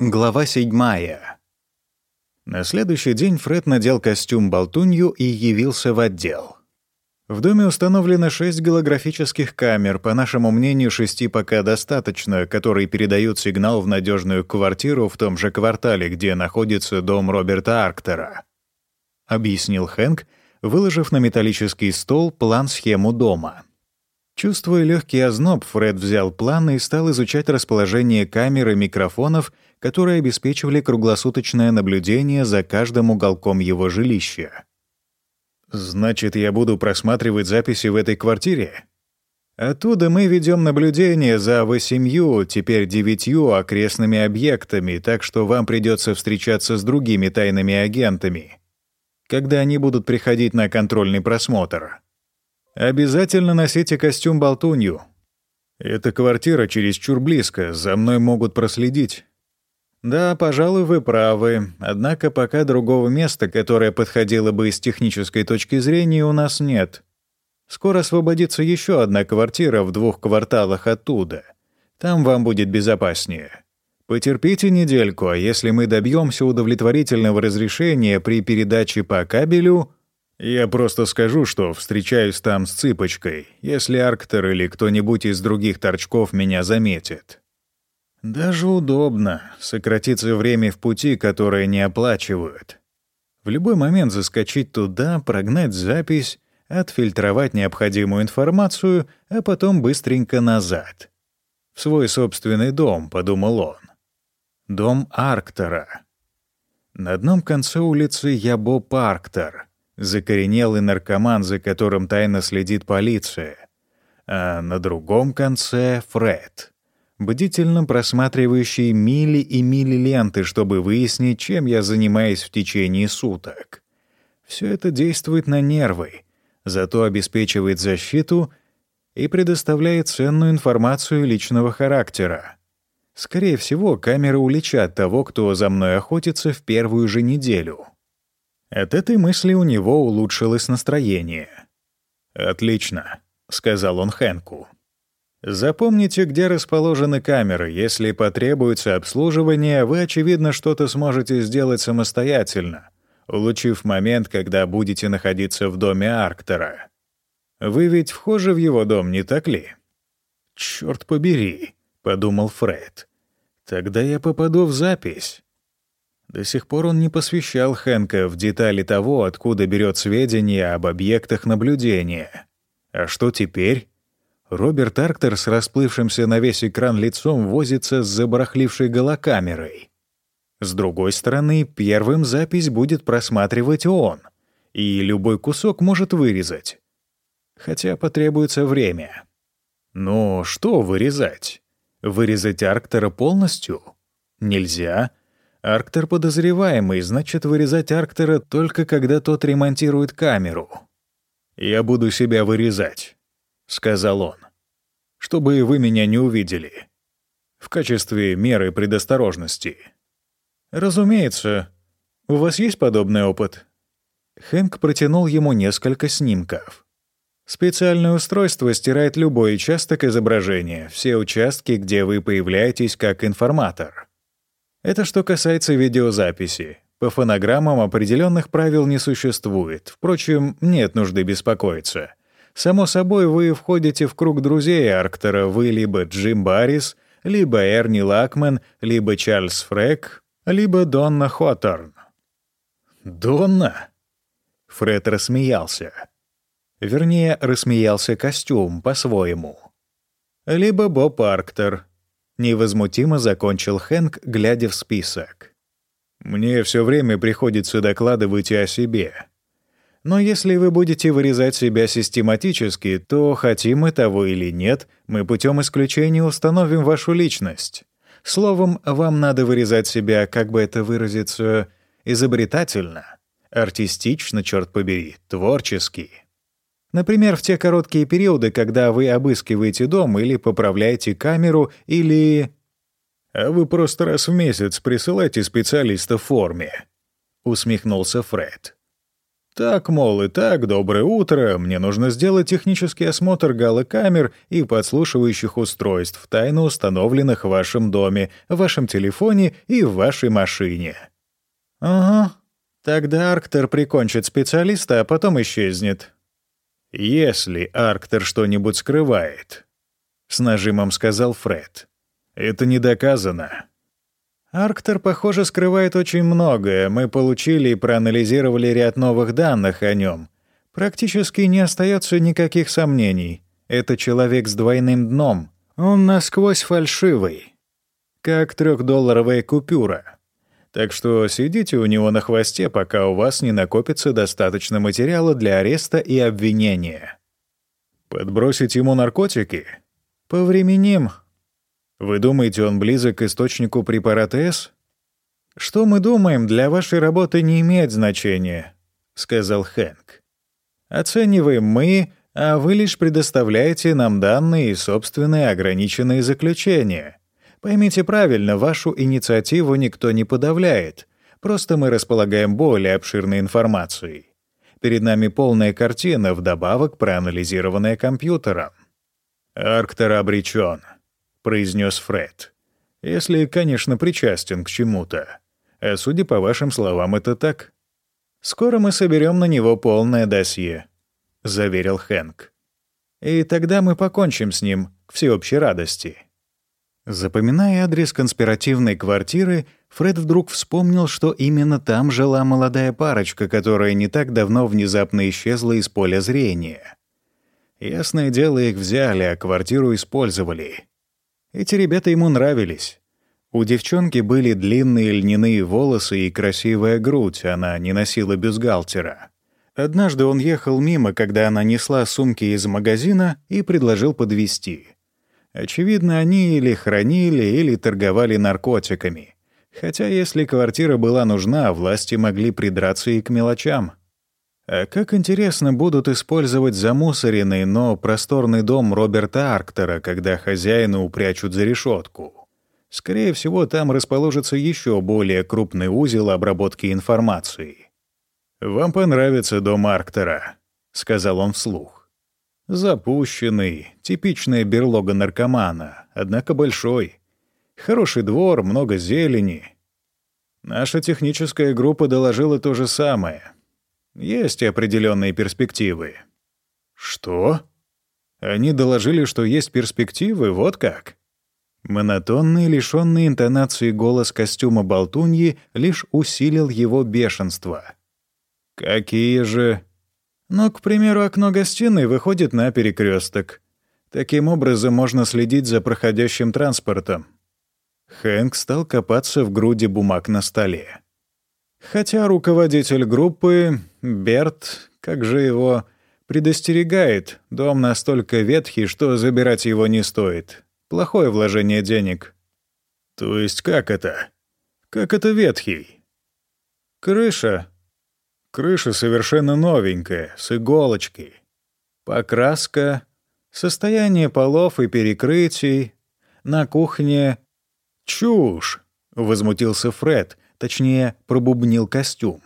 Глава седьмая. На следующий день Фред надел костюм-болтунью и явился в отдел. В доме установлено шесть голографических камер, по нашему мнению, шести пока достаточно, которые передают сигнал в надежную квартиру в том же квартале, где находится дом Роберта Арктера. Объяснил Хэнк, выложив на металлический стол план-схему дома. Чувствуя легкий озноб, Фред взял план и стал изучать расположение камер и микрофонов — которые обеспечивали круглосуточное наблюдение за каждым уголком его жилища. «Значит, я буду просматривать записи в этой квартире?» Оттуда мы ведем наблюдение за восемью, теперь девятью окрестными объектами, так что вам придется встречаться с другими тайными агентами, когда они будут приходить на контрольный просмотр. Обязательно носите костюм-болтунью. Эта квартира чересчур близко, за мной могут проследить. Да, пожалуй, вы правы. Однако пока другого места, которое подходило бы с технической точки зрения, у нас нет. Скоро освободится еще одна квартира в двух кварталах оттуда. Там вам будет безопаснее. Потерпите недельку, а если мы добьемся удовлетворительного разрешения при передаче по кабелю, я просто скажу, что встречаюсь там с цыпочкой, если Арктер или кто-нибудь из других торчков меня заметит. Даже удобно сократиться время в пути, которое не оплачивают. В любой момент заскочить туда, прогнать запись, отфильтровать необходимую информацию, а потом быстренько назад. В свой собственный дом, подумал он. Дом Арктора. На одном конце улицы я Боб Арктор, закоренелый наркоман, за которым тайно следит полиция, а на другом конце — Фред бдительно просматривающий мили и мили ленты, чтобы выяснить, чем я занимаюсь в течение суток. Все это действует на нервы, зато обеспечивает защиту и предоставляет ценную информацию личного характера. Скорее всего, камеры уличат того, кто за мной охотится в первую же неделю. От этой мысли у него улучшилось настроение. «Отлично», — сказал он Хэнку. Запомните, где расположены камеры. Если потребуется обслуживание, вы, очевидно, что-то сможете сделать самостоятельно, улучив момент, когда будете находиться в доме Арктора. Вы ведь вхожи в его дом, не так ли? «Черт побери», — подумал Фред. «Тогда я попаду в запись». До сих пор он не посвящал Хэнка в детали того, откуда берет сведения об объектах наблюдения. А что теперь? Роберт Арктер с расплывшимся на весь экран лицом возится с забарахлившей голокамерой. С другой стороны, первым запись будет просматривать он, и любой кусок может вырезать. Хотя потребуется время. Но что вырезать? Вырезать Арктера полностью? Нельзя. Арктер подозреваемый, значит, вырезать Арктера только когда тот ремонтирует камеру. Я буду себя вырезать. — сказал он, — «чтобы вы меня не увидели. В качестве меры предосторожности». «Разумеется. У вас есть подобный опыт?» Хэнк протянул ему несколько снимков. Специальное устройство стирает любой участок изображения, все участки, где вы появляетесь как информатор. Это что касается видеозаписи. По фонограммам определенных правил не существует. Впрочем, нет нужды беспокоиться. Само собой, вы входите в круг друзей Арктора. Вы либо Джим Баррис, либо Эрни Лакман, либо Чарльз Фрэк, либо Донна Хоторн. «Донна?» Фред рассмеялся. Вернее, рассмеялся костюм по-своему. «Либо Боб Арктор», — невозмутимо закончил Хэнк, глядя в список. «Мне все время приходится докладывать о себе. Но если вы будете вырезать себя систематически, то, хотим мы того или нет, мы путем исключения установим вашу личность. Словом, вам надо вырезать себя, как бы это выразиться, изобретательно, артистично, черт побери, творчески. Например, в те короткие периоды, когда вы обыскиваете дом или поправляете камеру, или... «А вы просто раз в месяц присылайте специалиста в форме», — усмехнулся Фред. Так, мол, и так, доброе утро, мне нужно сделать технический осмотр галокамер и подслушивающих устройств, тайно установленных в вашем доме, в вашем телефоне и в вашей машине. Ага, тогда Арктер прикончит специалиста, а потом исчезнет. Если Арктер что-нибудь скрывает, — с нажимом сказал Фред. Это не доказано. Арктер, похоже, скрывает очень многое. Мы получили и проанализировали ряд новых данных о нем. Практически не остается никаких сомнений. Это человек с двойным дном. Он насквозь фальшивый. Как трехдолларовая купюра. Так что сидите у него на хвосте, пока у вас не накопится достаточно материала для ареста и обвинения. Подбросить ему наркотики? Повременим, вы думаете, он близок к источнику препарата С? Что мы думаем, для вашей работы не имеет значения, сказал Хэнк. Оцениваем мы, а вы лишь предоставляете нам данные и собственные ограниченные заключения. Поймите правильно, вашу инициативу никто не подавляет. Просто мы располагаем более обширной информацией. Перед нами полная картина, вдобавок проанализированная компьютером. Арктор обречен произнес Фред. «Если, конечно, причастен к чему-то. А судя по вашим словам, это так. Скоро мы соберем на него полное досье», — заверил Хэнк. «И тогда мы покончим с ним к всеобщей радости». Запоминая адрес конспиративной квартиры, Фред вдруг вспомнил, что именно там жила молодая парочка, которая не так давно внезапно исчезла из поля зрения. Ясное дело, их взяли, а квартиру использовали. Эти ребята ему нравились. У девчонки были длинные льняные волосы и красивая грудь, она не носила бюстгальтера. Однажды он ехал мимо, когда она несла сумки из магазина и предложил подвезти. Очевидно, они или хранили, или торговали наркотиками. Хотя если квартира была нужна, власти могли придраться и к мелочам. А как интересно будут использовать замусоренный, но просторный дом Роберта Арктера, когда хозяина упрячут за решетку. Скорее всего, там расположится еще более крупный узел обработки информации. «Вам понравится дом Арктера», — сказал он вслух. «Запущенный, типичная берлога наркомана, однако большой. Хороший двор, много зелени. Наша техническая группа доложила то же самое — есть определенные перспективы. Что? Они доложили, что есть перспективы, вот как? Монотонный, лишённый интонации голос костюма болтуньи лишь усилил его бешенство. Какие же? Ну, к примеру, окно гостиной выходит на перекресток. Таким образом можно следить за проходящим транспортом. Хэнк стал копаться в груди бумаг на столе. Хотя руководитель группы, Берт, как же его, предостерегает, дом настолько ветхий, что забирать его не стоит. Плохое вложение денег. То есть как это? Как это ветхий? Крыша. Крыша совершенно новенькая, с иголочкой. Покраска, состояние полов и перекрытий. На кухне... Чушь, — возмутился Фред, Точнее, пробубнил костюм.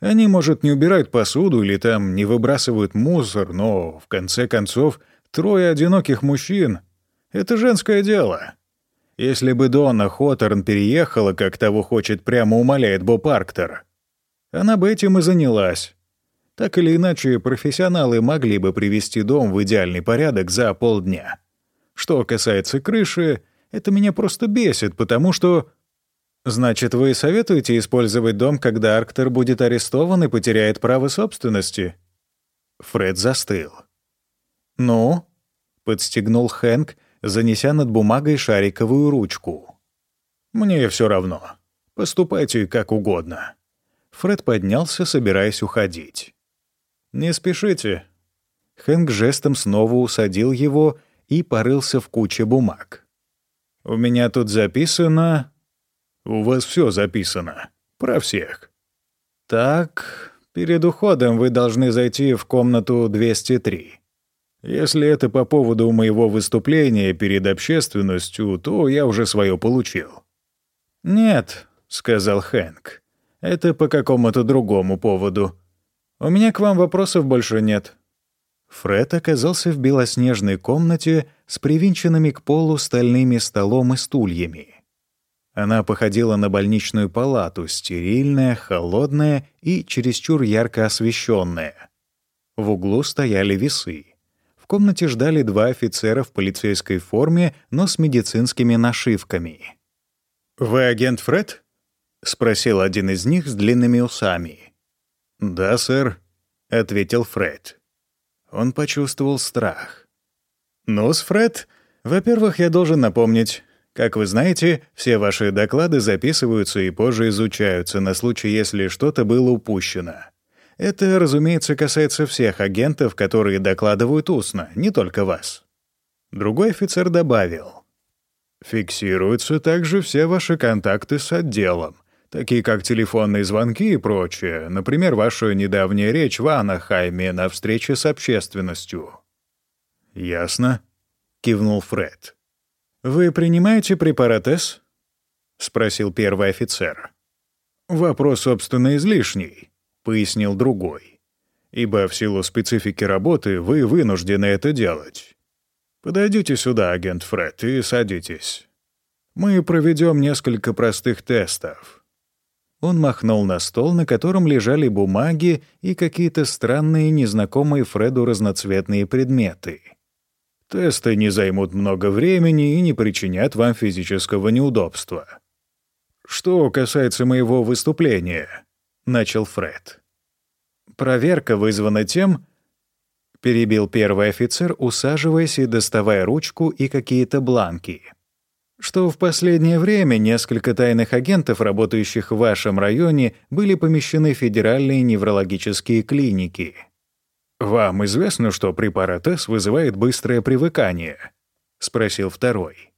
Они, может, не убирают посуду или там не выбрасывают мусор, но, в конце концов, трое одиноких мужчин — это женское дело. Если бы Донна Хоторн переехала, как того хочет, прямо умоляет Боб Арктер, она бы этим и занялась. Так или иначе, профессионалы могли бы привести дом в идеальный порядок за полдня. Что касается крыши, это меня просто бесит, потому что Значит, вы советуете использовать дом, когда Арктер будет арестован и потеряет право собственности? Фред застыл. Ну? подстегнул Хэнк, занеся над бумагой шариковую ручку. Мне все равно. Поступайте как угодно. Фред поднялся, собираясь уходить. Не спешите. Хэнк жестом снова усадил его и порылся в куче бумаг. У меня тут записано у вас все записано. Про всех. Так, перед уходом вы должны зайти в комнату 203. Если это по поводу моего выступления перед общественностью, то я уже свое получил. Нет, сказал Хэнк. Это по какому-то другому поводу. У меня к вам вопросов больше нет». Фред оказался в белоснежной комнате с привинченными к полу стальными столом и стульями. Она походила на больничную палату, стерильная, холодная и чересчур ярко освещенная. В углу стояли весы. В комнате ждали два офицера в полицейской форме, но с медицинскими нашивками. «Вы агент Фред?» — спросил один из них с длинными усами. «Да, сэр», — ответил Фред. Он почувствовал страх. «Ну-с, Фред, во-первых, я должен напомнить, как вы знаете, все ваши доклады записываются и позже изучаются на случай, если что-то было упущено. Это, разумеется, касается всех агентов, которые докладывают устно, не только вас. Другой офицер добавил. Фиксируются также все ваши контакты с отделом, такие как телефонные звонки и прочее, например, ваша недавняя речь в Анахайме на встрече с общественностью. «Ясно», — кивнул Фред. «Вы принимаете препарат С?» — спросил первый офицер. «Вопрос, собственно, излишний», — пояснил другой. «Ибо в силу специфики работы вы вынуждены это делать. Подойдите сюда, агент Фред, и садитесь. Мы проведем несколько простых тестов». Он махнул на стол, на котором лежали бумаги и какие-то странные, незнакомые Фреду разноцветные предметы — Тесты не займут много времени и не причинят вам физического неудобства. «Что касается моего выступления», — начал Фред. «Проверка вызвана тем...» — перебил первый офицер, усаживаясь и доставая ручку и какие-то бланки. «Что в последнее время несколько тайных агентов, работающих в вашем районе, были помещены в федеральные неврологические клиники». «Вам известно, что препарат С вызывает быстрое привыкание?» — спросил второй.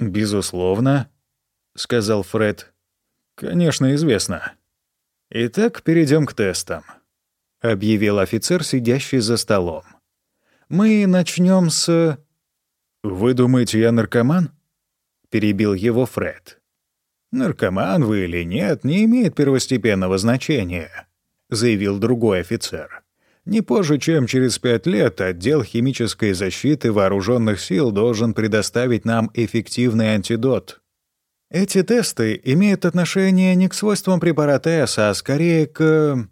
«Безусловно», — сказал Фред. «Конечно, известно. Итак, перейдем к тестам», — объявил офицер, сидящий за столом. «Мы начнем с...» «Вы думаете, я наркоман?» — перебил его Фред. «Наркоман вы или нет, не имеет первостепенного значения», — заявил другой офицер. Не позже, чем через пять лет, отдел химической защиты вооруженных сил должен предоставить нам эффективный антидот. Эти тесты имеют отношение не к свойствам препарата С, а скорее к...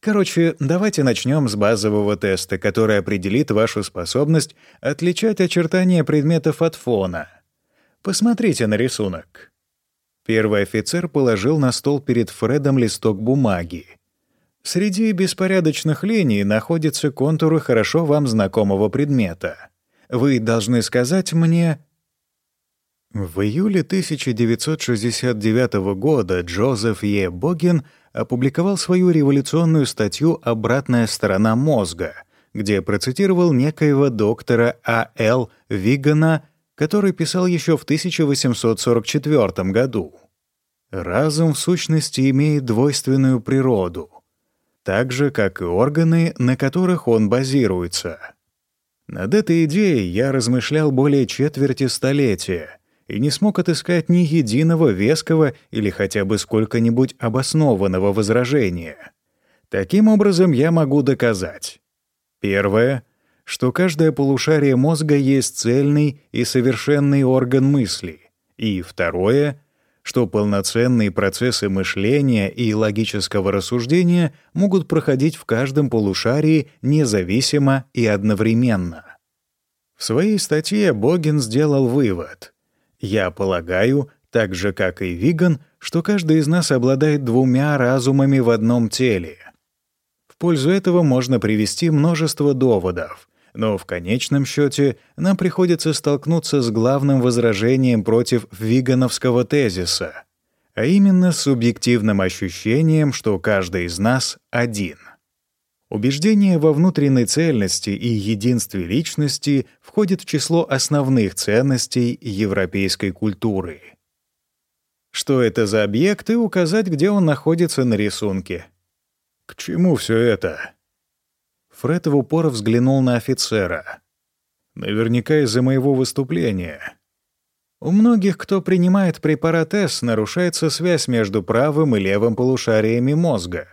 Короче, давайте начнем с базового теста, который определит вашу способность отличать очертания предметов от фона. Посмотрите на рисунок. Первый офицер положил на стол перед Фредом листок бумаги. Среди беспорядочных линий находятся контуры хорошо вам знакомого предмета. Вы должны сказать мне... В июле 1969 года Джозеф Е. Богин опубликовал свою революционную статью «Обратная сторона мозга», где процитировал некоего доктора А.Л. Вигана, который писал еще в 1844 году. «Разум в сущности имеет двойственную природу — так же, как и органы, на которых он базируется. Над этой идеей я размышлял более четверти столетия и не смог отыскать ни единого веского или хотя бы сколько-нибудь обоснованного возражения. Таким образом, я могу доказать. Первое — что каждое полушарие мозга есть цельный и совершенный орган мысли. И второе — что полноценные процессы мышления и логического рассуждения могут проходить в каждом полушарии независимо и одновременно. В своей статье Богин сделал вывод. «Я полагаю, так же, как и Виган, что каждый из нас обладает двумя разумами в одном теле. В пользу этого можно привести множество доводов, но в конечном счете нам приходится столкнуться с главным возражением против вигановского тезиса, а именно с субъективным ощущением, что каждый из нас один. Убеждение во внутренней цельности и единстве личности входит в число основных ценностей европейской культуры. Что это за объект и указать, где он находится на рисунке. К чему все это? Фред в упор взглянул на офицера. «Наверняка из-за моего выступления. У многих, кто принимает препарат С, нарушается связь между правым и левым полушариями мозга.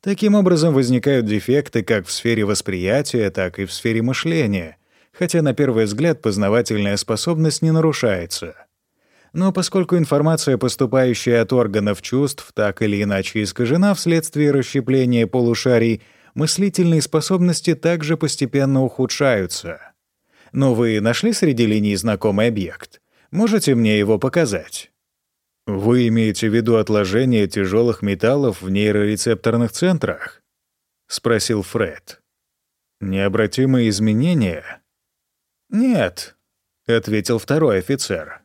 Таким образом возникают дефекты как в сфере восприятия, так и в сфере мышления, хотя на первый взгляд познавательная способность не нарушается. Но поскольку информация, поступающая от органов чувств, так или иначе искажена вследствие расщепления полушарий, мыслительные способности также постепенно ухудшаются. Но вы нашли среди линий знакомый объект? Можете мне его показать? Вы имеете в виду отложение тяжелых металлов в нейрорецепторных центрах? спросил Фред. Необратимые изменения? Нет, ответил второй офицер.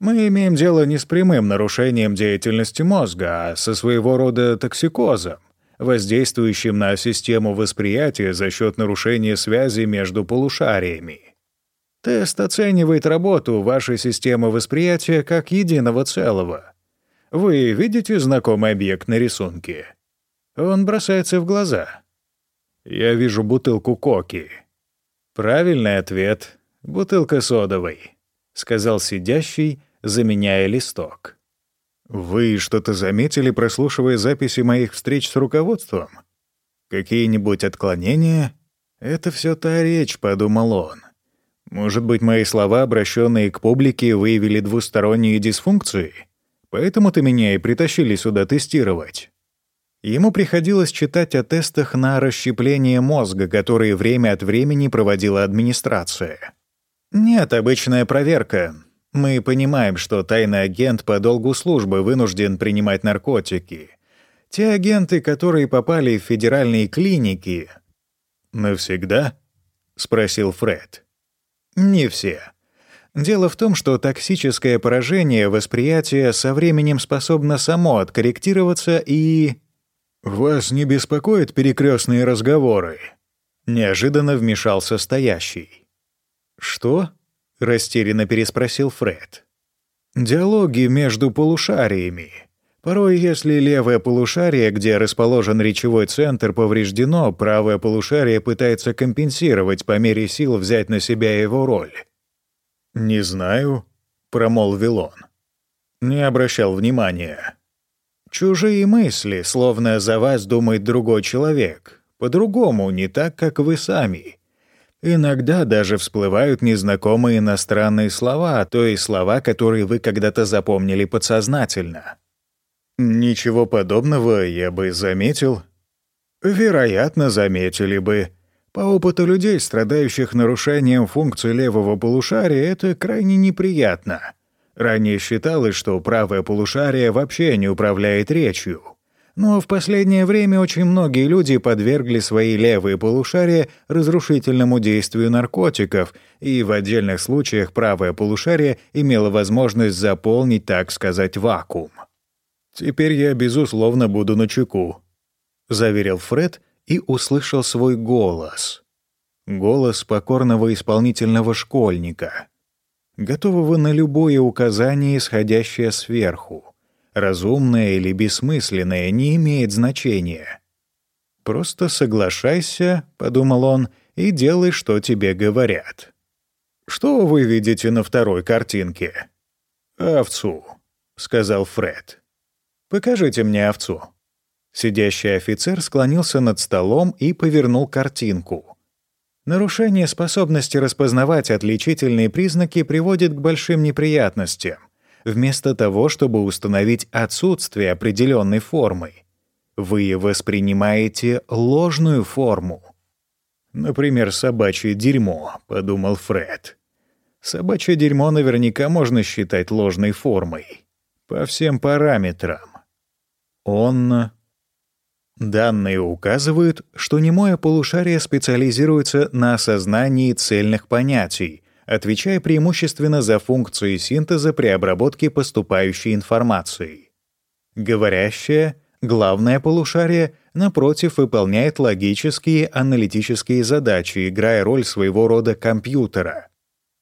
Мы имеем дело не с прямым нарушением деятельности мозга, а со своего рода токсикозом, воздействующим на систему восприятия за счет нарушения связи между полушариями. Тест оценивает работу вашей системы восприятия как единого целого. Вы видите знакомый объект на рисунке? Он бросается в глаза. Я вижу бутылку коки. Правильный ответ — бутылка содовой, — сказал сидящий, заменяя листок. Вы что-то заметили, прослушивая записи моих встреч с руководством? Какие-нибудь отклонения? Это все та речь, подумал он. Может быть, мои слова, обращенные к публике, выявили двусторонние дисфункции? Поэтому-то меня и притащили сюда тестировать. Ему приходилось читать о тестах на расщепление мозга, которые время от времени проводила администрация. Нет, обычная проверка. Мы понимаем, что тайный агент по долгу службы вынужден принимать наркотики. Те агенты, которые попали в федеральные клиники... «Навсегда?» — спросил Фред. Не все. Дело в том, что токсическое поражение восприятия со временем способно само откорректироваться и... «Вас не беспокоят перекрестные разговоры?» Неожиданно вмешался стоящий. «Что?» — растерянно переспросил Фред. «Диалоги между полушариями. Порой, если левое полушарие, где расположен речевой центр, повреждено, правое полушарие пытается компенсировать по мере сил взять на себя его роль. «Не знаю», — промолвил он. Не обращал внимания. «Чужие мысли, словно за вас думает другой человек. По-другому, не так, как вы сами. Иногда даже всплывают незнакомые иностранные слова, то есть слова, которые вы когда-то запомнили подсознательно». Ничего подобного я бы заметил. Вероятно, заметили бы. По опыту людей, страдающих нарушением функции левого полушария, это крайне неприятно. Ранее считалось, что правое полушарие вообще не управляет речью. Но в последнее время очень многие люди подвергли свои левые полушария разрушительному действию наркотиков, и в отдельных случаях правое полушарие имело возможность заполнить, так сказать, вакуум. «Теперь я, безусловно, буду на чеку», — заверил Фред и услышал свой голос. Голос покорного исполнительного школьника, готового на любое указание, исходящее сверху. Разумное или бессмысленное не имеет значения. «Просто соглашайся», — подумал он, — «и делай, что тебе говорят». «Что вы видите на второй картинке?» «Овцу», — сказал Фред. «Покажите мне овцу». Сидящий офицер склонился над столом и повернул картинку. Нарушение способности распознавать отличительные признаки приводит к большим неприятностям. Вместо того, чтобы установить отсутствие определенной формы, вы воспринимаете ложную форму. «Например, собачье дерьмо», — подумал Фред. «Собачье дерьмо наверняка можно считать ложной формой. По всем параметрам. Он... Данные указывают, что немое полушарие специализируется на осознании цельных понятий, отвечая преимущественно за функции синтеза при обработке поступающей информации. Говорящее, главное полушарие, напротив, выполняет логические аналитические задачи, играя роль своего рода компьютера.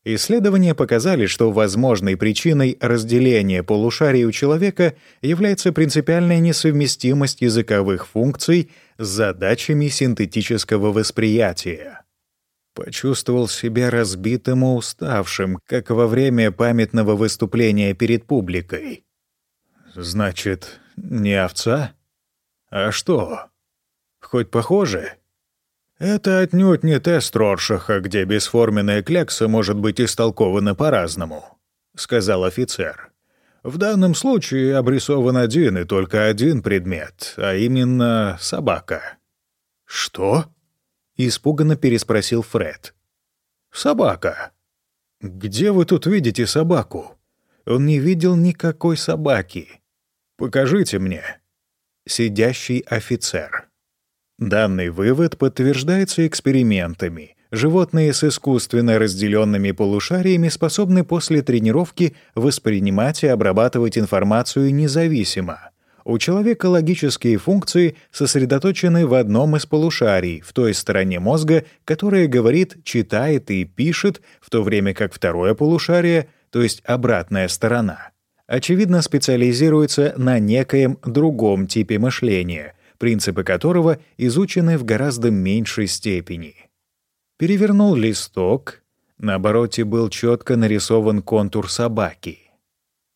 Исследования показали, что возможной причиной разделения полушарий у человека является принципиальная несовместимость языковых функций с задачами синтетического восприятия. Почувствовал себя разбитым и уставшим, как во время памятного выступления перед публикой. «Значит, не овца? А что?» Хоть похоже?» «Это отнюдь не тест Роршаха, где бесформенная клякса может быть истолкована по-разному», — сказал офицер. «В данном случае обрисован один и только один предмет, а именно собака». «Что?» — испуганно переспросил Фред. «Собака. Где вы тут видите собаку?» Он не видел никакой собаки. «Покажите мне». Сидящий офицер. Данный вывод подтверждается экспериментами. Животные с искусственно разделенными полушариями способны после тренировки воспринимать и обрабатывать информацию независимо. У человека логические функции сосредоточены в одном из полушарий, в той стороне мозга, которая говорит, читает и пишет, в то время как второе полушарие, то есть обратная сторона, очевидно специализируется на некоем другом типе мышления — принципы которого изучены в гораздо меньшей степени. Перевернул листок, на обороте был четко нарисован контур собаки.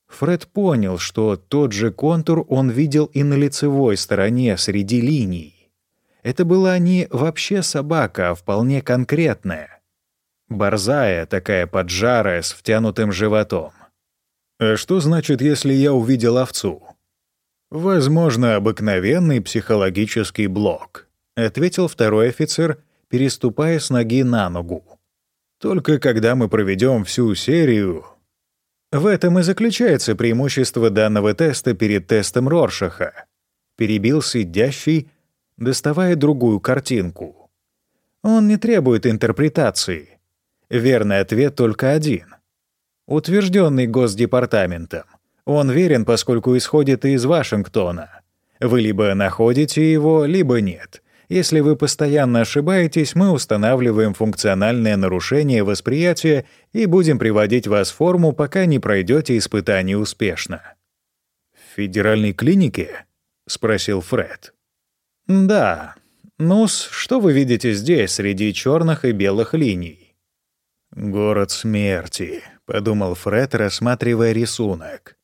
Фред понял, что тот же контур он видел и на лицевой стороне среди линий. Это была не вообще собака, а вполне конкретная. Борзая, такая поджарая, с втянутым животом. «А что значит, если я увидел овцу?» «Возможно, обыкновенный психологический блок», — ответил второй офицер, переступая с ноги на ногу. «Только когда мы проведем всю серию...» В этом и заключается преимущество данного теста перед тестом Роршаха. Перебил сидящий, доставая другую картинку. Он не требует интерпретации. Верный ответ только один. Утвержденный Госдепартаментом. Он верен, поскольку исходит из Вашингтона. Вы либо находите его, либо нет. Если вы постоянно ошибаетесь, мы устанавливаем функциональное нарушение восприятия и будем приводить вас в форму, пока не пройдете испытание успешно. «В федеральной клинике?» — спросил Фред. «Да. Ну-с, что вы видите здесь, среди черных и белых линий?» «Город смерти», — подумал Фред, рассматривая рисунок.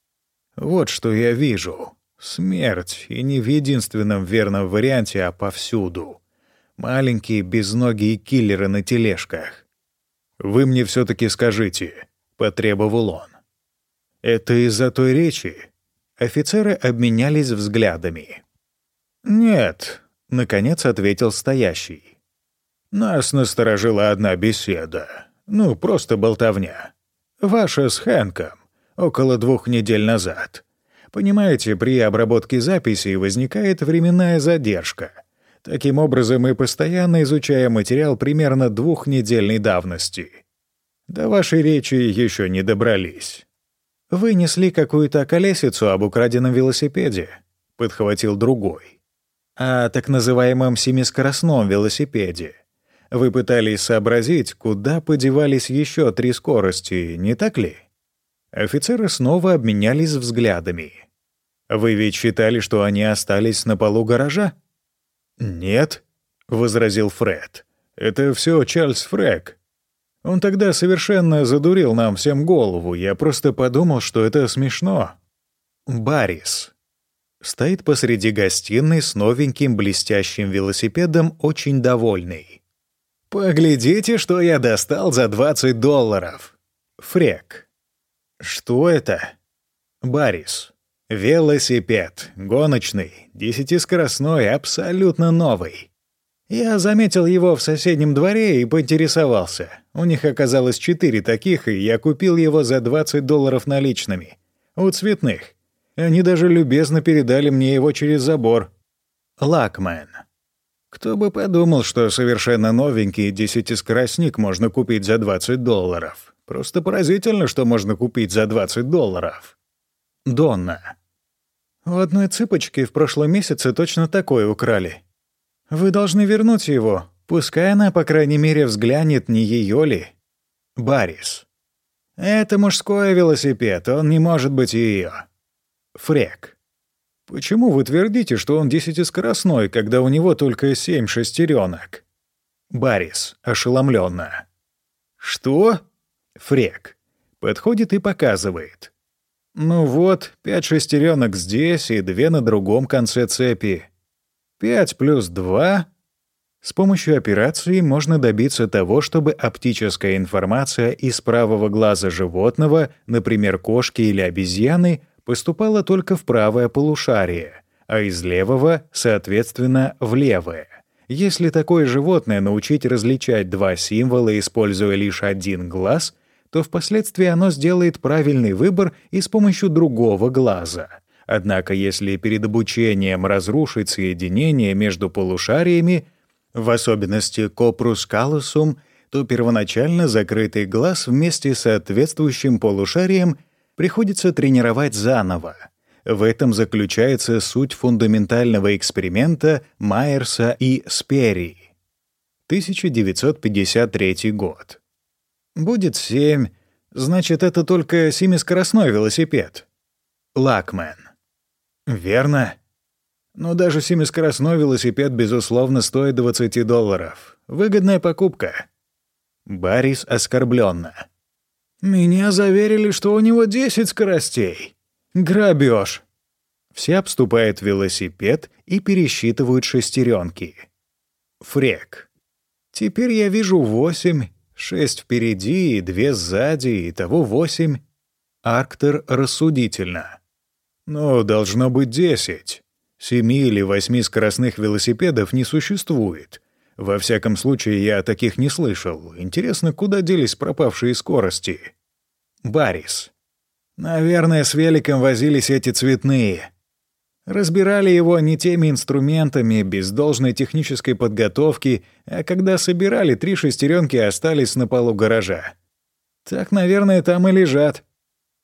Вот что я вижу. Смерть, и не в единственном верном варианте, а повсюду. Маленькие безногие киллеры на тележках. «Вы мне все-таки скажите», — потребовал он. «Это из-за той речи?» Офицеры обменялись взглядами. «Нет», — наконец ответил стоящий. «Нас насторожила одна беседа. Ну, просто болтовня. Ваша с Хэнком около двух недель назад. Понимаете, при обработке записей возникает временная задержка. Таким образом, мы постоянно изучаем материал примерно двухнедельной давности. До вашей речи еще не добрались. «Вы несли какую-то колесицу об украденном велосипеде», — подхватил другой. «О так называемом семискоростном велосипеде. Вы пытались сообразить, куда подевались еще три скорости, не так ли?» Офицеры снова обменялись взглядами. «Вы ведь считали, что они остались на полу гаража?» «Нет», — возразил Фред. «Это все Чарльз Фрэк. Он тогда совершенно задурил нам всем голову. Я просто подумал, что это смешно». Барис. Стоит посреди гостиной с новеньким блестящим велосипедом, очень довольный. «Поглядите, что я достал за 20 долларов!» Фрек. Что это? Барис. Велосипед. Гоночный. Десятискоростной. Абсолютно новый. Я заметил его в соседнем дворе и поинтересовался. У них оказалось четыре таких, и я купил его за 20 долларов наличными. У цветных. Они даже любезно передали мне его через забор. Лакмен. Кто бы подумал, что совершенно новенький десятискоростник можно купить за 20 долларов. Просто поразительно, что можно купить за 20 долларов. Донна. У одной цыпочки в прошлом месяце точно такое украли. Вы должны вернуть его. Пускай она, по крайней мере, взглянет, не ее ли. Барис. Это мужской велосипед, он не может быть ее. Фрек. Почему вы твердите, что он десятискоростной, когда у него только семь шестеренок? Барис, ошеломленно. Что? Фрек. Подходит и показывает. Ну вот, пять шестеренок здесь и две на другом конце цепи. 5 плюс 2. С помощью операции можно добиться того, чтобы оптическая информация из правого глаза животного, например, кошки или обезьяны, поступала только в правое полушарие, а из левого, соответственно, в левое. Если такое животное научить различать два символа, используя лишь один глаз, то впоследствии оно сделает правильный выбор и с помощью другого глаза. Однако если перед обучением разрушить соединение между полушариями, в особенности копрус калусум, то первоначально закрытый глаз вместе с соответствующим полушарием приходится тренировать заново — в этом заключается суть фундаментального эксперимента Майерса и Спери. 1953 год. Будет семь, значит, это только семискоростной велосипед. Лакмен. Верно. Но даже семискоростной велосипед, безусловно, стоит 20 долларов. Выгодная покупка. Барис оскорбленно. Меня заверили, что у него 10 скоростей. Грабеж. Все обступают велосипед и пересчитывают шестеренки. Фрек. Теперь я вижу восемь, шесть впереди и две сзади, и того восемь. Арктер рассудительно. Но должно быть десять. Семи или восьми скоростных велосипедов не существует. Во всяком случае, я таких не слышал. Интересно, куда делись пропавшие скорости? Барис. Наверное, с великом возились эти цветные. Разбирали его не теми инструментами, без должной технической подготовки, а когда собирали, три шестеренки остались на полу гаража. Так, наверное, там и лежат.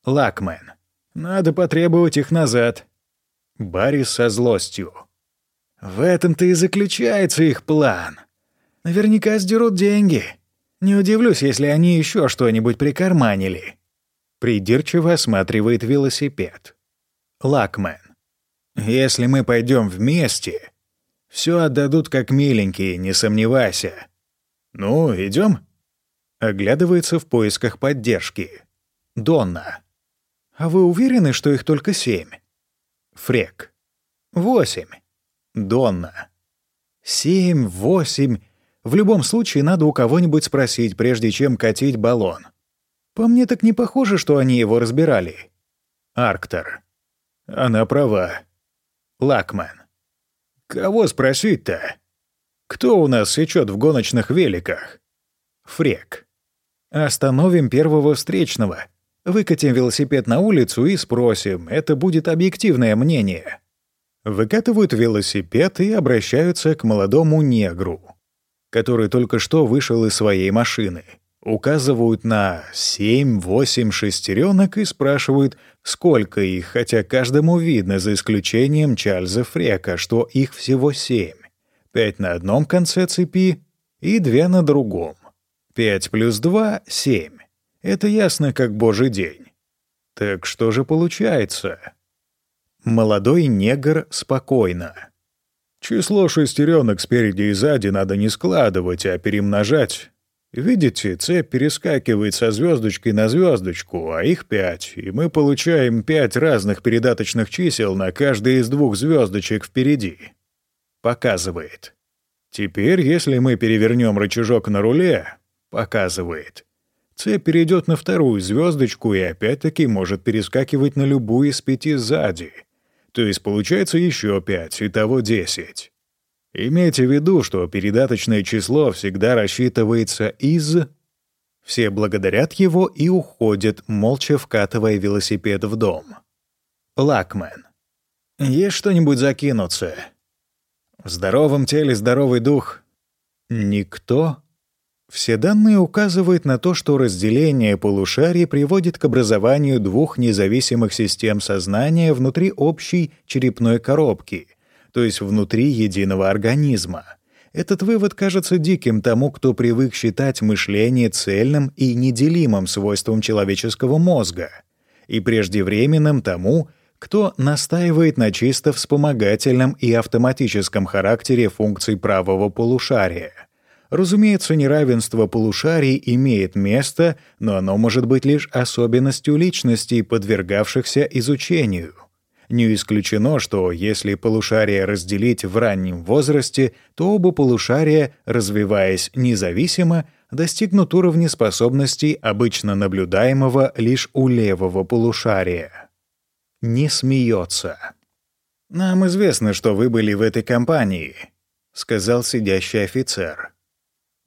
Лакмен. Надо потребовать их назад. Барри со злостью. В этом-то и заключается их план. Наверняка сдерут деньги. Не удивлюсь, если они еще что-нибудь прикарманили. Придирчиво осматривает велосипед. Лакмен. «Если мы пойдем вместе, все отдадут как миленькие, не сомневайся. Ну, идем? Оглядывается в поисках поддержки. Донна. «А вы уверены, что их только семь?» Фрек. «Восемь». Донна. «Семь, восемь. В любом случае надо у кого-нибудь спросить, прежде чем катить баллон. По мне так не похоже, что они его разбирали. Арктор. Она права. Лакман. Кого спросить-то? Кто у нас сечет в гоночных великах? Фрек. Остановим первого встречного. Выкатим велосипед на улицу и спросим. Это будет объективное мнение. Выкатывают велосипед и обращаются к молодому негру, который только что вышел из своей машины указывают на 7-8 шестеренок и спрашивают, сколько их, хотя каждому видно, за исключением Чарльза Фрека, что их всего семь. Пять на одном конце цепи и две на другом. Пять плюс два — семь. Это ясно, как божий день. Так что же получается? Молодой негр спокойно. Число шестеренок спереди и сзади надо не складывать, а перемножать Видите, цепь перескакивает со звездочкой на звездочку, а их пять, и мы получаем пять разных передаточных чисел на каждой из двух звездочек впереди. Показывает. Теперь, если мы перевернем рычажок на руле, показывает. Цепь перейдет на вторую звездочку и опять-таки может перескакивать на любую из пяти сзади. То есть получается еще пять, итого десять. Имейте в виду, что передаточное число всегда рассчитывается из... Все благодарят его и уходят, молча вкатывая велосипед в дом. Лакмен. Есть что-нибудь закинуться? В здоровом теле здоровый дух. Никто? Все данные указывают на то, что разделение полушарий приводит к образованию двух независимых систем сознания внутри общей черепной коробки — то есть внутри единого организма. Этот вывод кажется диким тому, кто привык считать мышление цельным и неделимым свойством человеческого мозга, и преждевременным тому, кто настаивает на чисто вспомогательном и автоматическом характере функций правого полушария. Разумеется, неравенство полушарий имеет место, но оно может быть лишь особенностью личностей, подвергавшихся изучению — Не исключено, что если полушария разделить в раннем возрасте, то оба полушария, развиваясь независимо, достигнут уровня способностей, обычно наблюдаемого лишь у левого полушария. Не смеется. «Нам известно, что вы были в этой компании», — сказал сидящий офицер.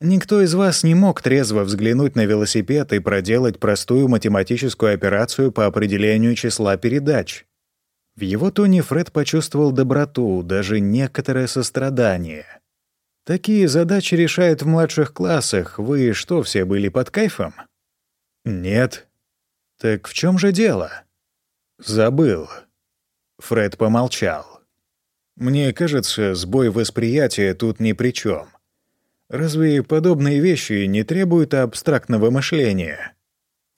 Никто из вас не мог трезво взглянуть на велосипед и проделать простую математическую операцию по определению числа передач. В его тоне Фред почувствовал доброту, даже некоторое сострадание. «Такие задачи решают в младших классах. Вы что, все были под кайфом?» «Нет». «Так в чем же дело?» «Забыл». Фред помолчал. «Мне кажется, сбой восприятия тут ни при чем. Разве подобные вещи не требуют абстрактного мышления?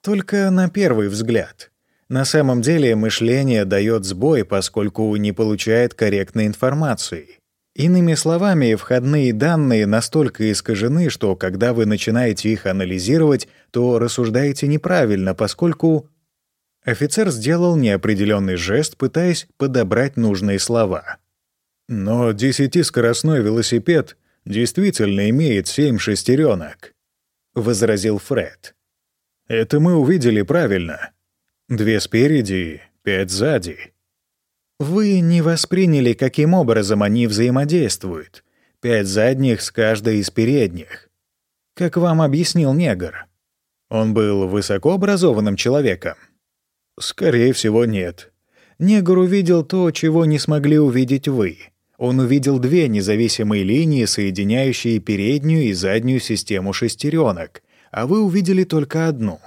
Только на первый взгляд. На самом деле мышление дает сбой, поскольку не получает корректной информации. Иными словами, входные данные настолько искажены, что когда вы начинаете их анализировать, то рассуждаете неправильно, поскольку... Офицер сделал неопределенный жест, пытаясь подобрать нужные слова. Но десятискоростной велосипед действительно имеет семь шестеренок», — возразил Фред. «Это мы увидели правильно. Две спереди, пять сзади». «Вы не восприняли, каким образом они взаимодействуют. Пять задних с каждой из передних. Как вам объяснил негр. Он был высокообразованным человеком?» «Скорее всего, нет. Негр увидел то, чего не смогли увидеть вы он увидел две независимые линии, соединяющие переднюю и заднюю систему шестеренок, а вы увидели только одну.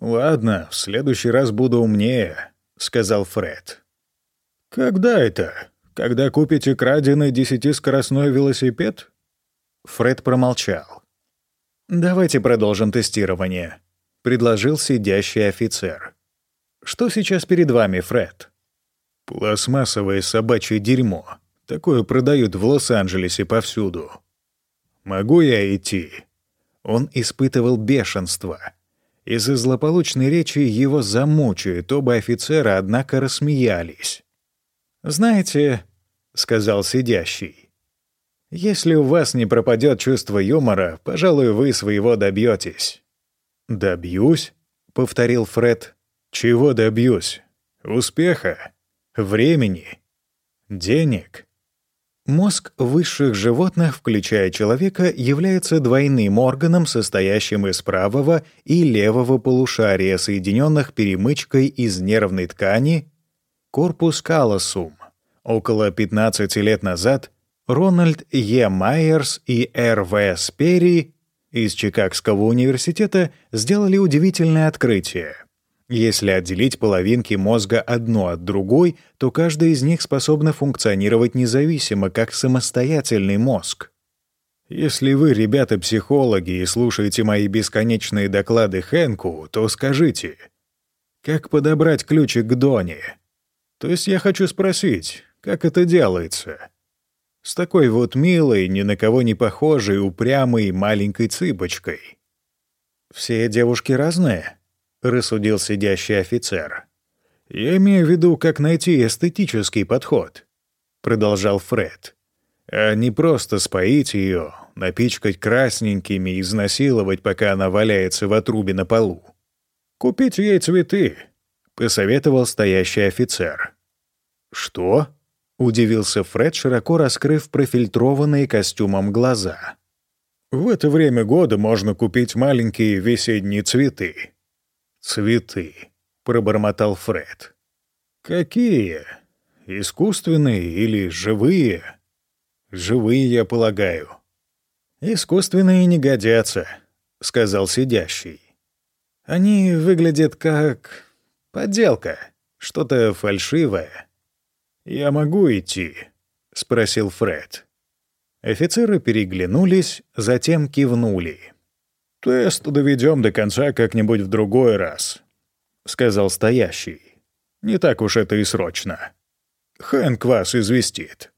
«Ладно, в следующий раз буду умнее», — сказал Фред. «Когда это? Когда купите краденый десятискоростной велосипед?» Фред промолчал. «Давайте продолжим тестирование», — предложил сидящий офицер. «Что сейчас перед вами, Фред?» «Пластмассовое собачье дерьмо», Такое продают в Лос-Анджелесе повсюду. Могу я идти?» Он испытывал бешенство. Из-за злополучной речи его замучают, оба офицера, однако, рассмеялись. «Знаете», — сказал сидящий, — «если у вас не пропадет чувство юмора, пожалуй, вы своего добьетесь». «Добьюсь?» — повторил Фред. «Чего добьюсь? Успеха? Времени? Денег?» Мозг высших животных, включая человека, является двойным органом, состоящим из правого и левого полушария, соединенных перемычкой из нервной ткани корпус каллосум. Около 15 лет назад Рональд Е. Майерс и Р. В. Спери из Чикагского университета сделали удивительное открытие — если отделить половинки мозга одну от другой, то каждая из них способна функционировать независимо, как самостоятельный мозг. Если вы, ребята-психологи, и слушаете мои бесконечные доклады Хэнку, то скажите, как подобрать ключик к Доне? То есть я хочу спросить, как это делается? С такой вот милой, ни на кого не похожей, упрямой маленькой цыпочкой. Все девушки разные? Рассудил сидящий офицер. «Я имею в виду, как найти эстетический подход», — продолжал Фред. «А не просто споить ее, напичкать красненькими и изнасиловать, пока она валяется в отрубе на полу. Купить ей цветы», — посоветовал стоящий офицер. «Что?» — удивился Фред, широко раскрыв профильтрованные костюмом глаза. «В это время года можно купить маленькие весенние цветы», «Цветы», — пробормотал Фред. «Какие? Искусственные или живые?» «Живые, я полагаю». «Искусственные не годятся», — сказал сидящий. «Они выглядят как... подделка, что-то фальшивое». «Я могу идти?» — спросил Фред. Офицеры переглянулись, затем кивнули. «Тест доведем до конца как-нибудь в другой раз», — сказал стоящий. «Не так уж это и срочно. Хэнк вас известит».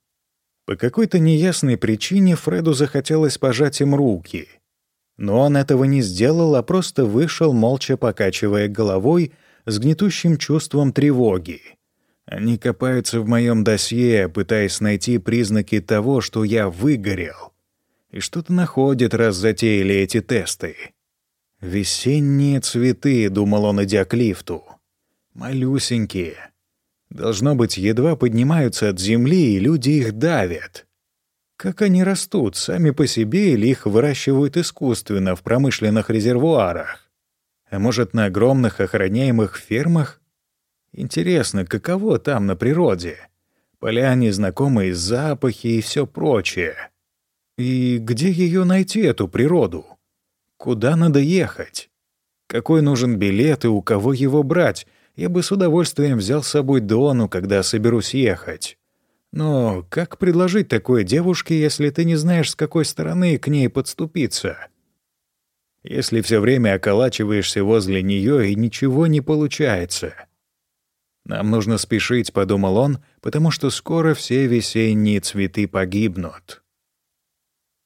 По какой-то неясной причине Фреду захотелось пожать им руки. Но он этого не сделал, а просто вышел, молча покачивая головой, с гнетущим чувством тревоги. Они копаются в моем досье, пытаясь найти признаки того, что я выгорел. И что-то находят, раз затеяли эти тесты. «Весенние цветы», — думал он, идя к лифту. «Малюсенькие. Должно быть, едва поднимаются от земли, и люди их давят. Как они растут, сами по себе или их выращивают искусственно в промышленных резервуарах? А может, на огромных охраняемых фермах? Интересно, каково там на природе? Поля незнакомые запахи и все прочее. И где ее найти, эту природу? Куда надо ехать? Какой нужен билет и у кого его брать? Я бы с удовольствием взял с собой Дону, когда соберусь ехать. Но как предложить такой девушке, если ты не знаешь, с какой стороны к ней подступиться? Если все время околачиваешься возле нее и ничего не получается. Нам нужно спешить, подумал он, потому что скоро все весенние цветы погибнут.